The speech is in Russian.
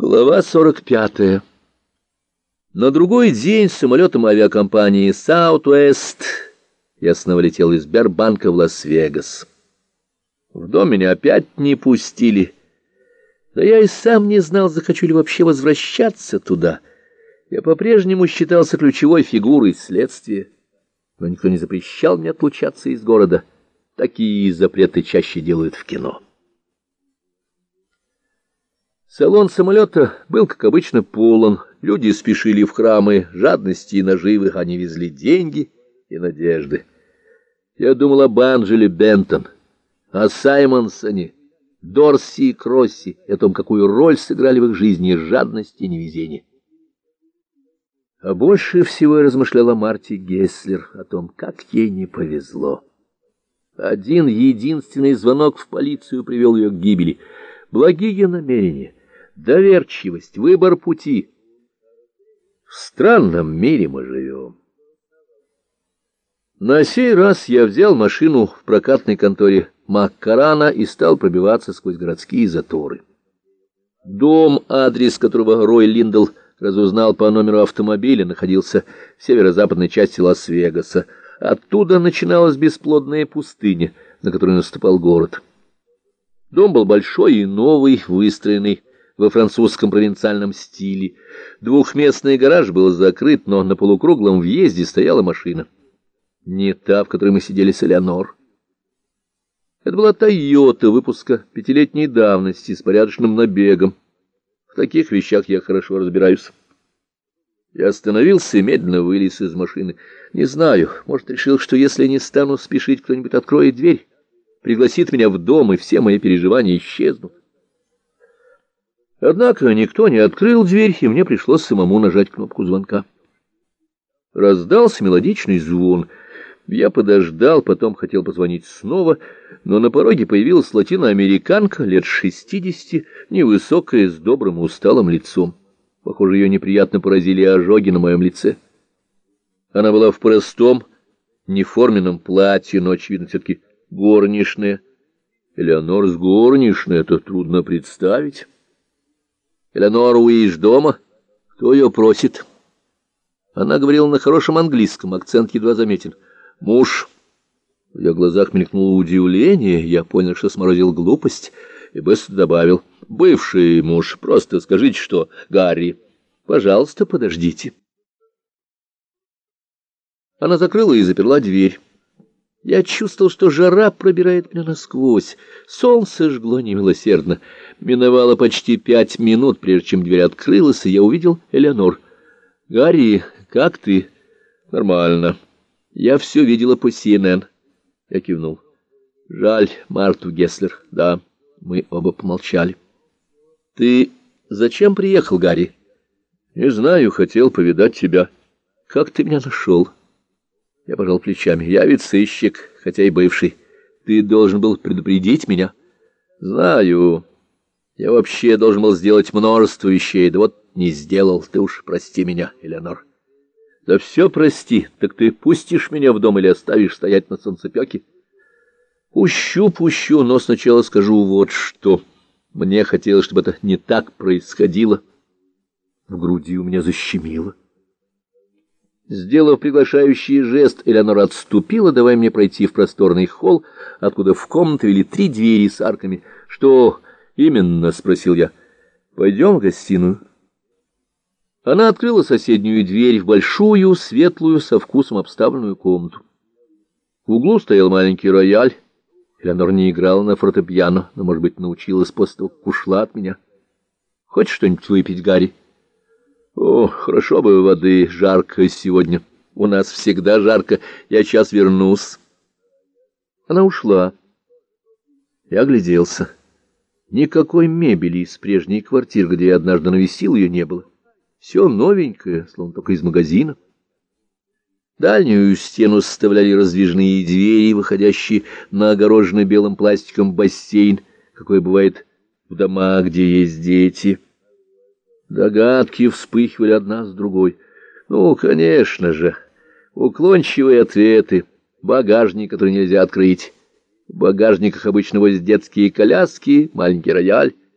Глава 45. На другой день самолетом авиакомпании Southwest я снова летел из Бербанка в Лас-Вегас. В дом меня опять не пустили. Да я и сам не знал, захочу ли вообще возвращаться туда. Я по-прежнему считался ключевой фигурой следствия, но никто не запрещал мне отлучаться из города. Такие запреты чаще делают в кино. Салон самолета был, как обычно, полон. Люди спешили в храмы жадности и наживы, они везли деньги и надежды. Я думал об Анджеле Бентон, о Саймонсоне, Дорси и Кросси, о том, какую роль сыграли в их жизни жадность и невезение. А больше всего я размышлял о Марте Гесслер, о том, как ей не повезло. Один единственный звонок в полицию привел ее к гибели. Благие намерения доверчивость, выбор пути. В странном мире мы живем. На сей раз я взял машину в прокатной конторе Маккарана и стал пробиваться сквозь городские заторы. Дом, адрес которого Рой Линдл разузнал по номеру автомобиля, находился в северо-западной части Лас-Вегаса. Оттуда начиналась бесплодная пустыня, на которую наступал город. Дом был большой и новый, выстроенный во французском провинциальном стиле. Двухместный гараж был закрыт, но на полукруглом въезде стояла машина. Не та, в которой мы сидели с Элеонор. Это была «Тойота» выпуска пятилетней давности с порядочным набегом. В таких вещах я хорошо разбираюсь. Я остановился и медленно вылез из машины. Не знаю, может, решил, что если не стану спешить, кто-нибудь откроет дверь, пригласит меня в дом, и все мои переживания исчезнут. Однако никто не открыл дверь, и мне пришлось самому нажать кнопку звонка. Раздался мелодичный звон. Я подождал, потом хотел позвонить снова, но на пороге появилась латиноамериканка лет шестидесяти, невысокая, с добрым усталым лицом. Похоже, ее неприятно поразили ожоги на моем лице. Она была в простом, неформенном платье, но, очевидно, все-таки горничная. Элеонор с горничной — это трудно представить. Элеонора Уиш дома? Кто ее просит? Она говорила на хорошем английском, акцент едва заметен. Муж. В ее глазах мелькнуло удивление, я понял, что сморозил глупость, и быстро добавил. Бывший муж, просто скажите, что Гарри. Пожалуйста, подождите. Она закрыла и заперла дверь. Я чувствовал, что жара пробирает меня насквозь. Солнце жгло немилосердно. Миновало почти пять минут, прежде чем дверь открылась, и я увидел Элеонор. «Гарри, как ты?» «Нормально. Я все видела по CNN». Я кивнул. «Жаль Марту Гесслер. Да, мы оба помолчали». «Ты зачем приехал, Гарри?» «Не знаю, хотел повидать тебя». «Как ты меня нашел?» Я пожал плечами. «Я ведь сыщик, хотя и бывший. Ты должен был предупредить меня». «Знаю». Я вообще должен был сделать множество вещей, да вот не сделал. Ты уж прости меня, Элеонор. Да все прости. Так ты пустишь меня в дом или оставишь стоять на солнцепеке? Пущу, пущу, но сначала скажу вот что. Мне хотелось, чтобы это не так происходило. В груди у меня защемило. Сделав приглашающий жест, Элеонора отступила, давая мне пройти в просторный холл, откуда в комнату вели три двери с арками. Что... «Именно», — спросил я. «Пойдем в гостиную». Она открыла соседнюю дверь в большую, светлую, со вкусом обставленную комнату. В углу стоял маленький рояль. Элеонор не играла на фортепиано, но, может быть, научилась после того, как ушла от меня. «Хочешь что-нибудь выпить, Гарри?» «О, хорошо бы воды, жарко сегодня. У нас всегда жарко. Я сейчас вернусь». Она ушла. Я огляделся. Никакой мебели из прежней квартиры, где я однажды навестил ее, не было. Все новенькое, словно только из магазина. Дальнюю стену составляли раздвижные двери, выходящие на огороженный белым пластиком бассейн, какой бывает в домах, где есть дети. Догадки вспыхивали одна с другой. Ну, конечно же, уклончивые ответы, багажник, который нельзя открыть. В багажниках обычно возят детские коляски, маленький рояль —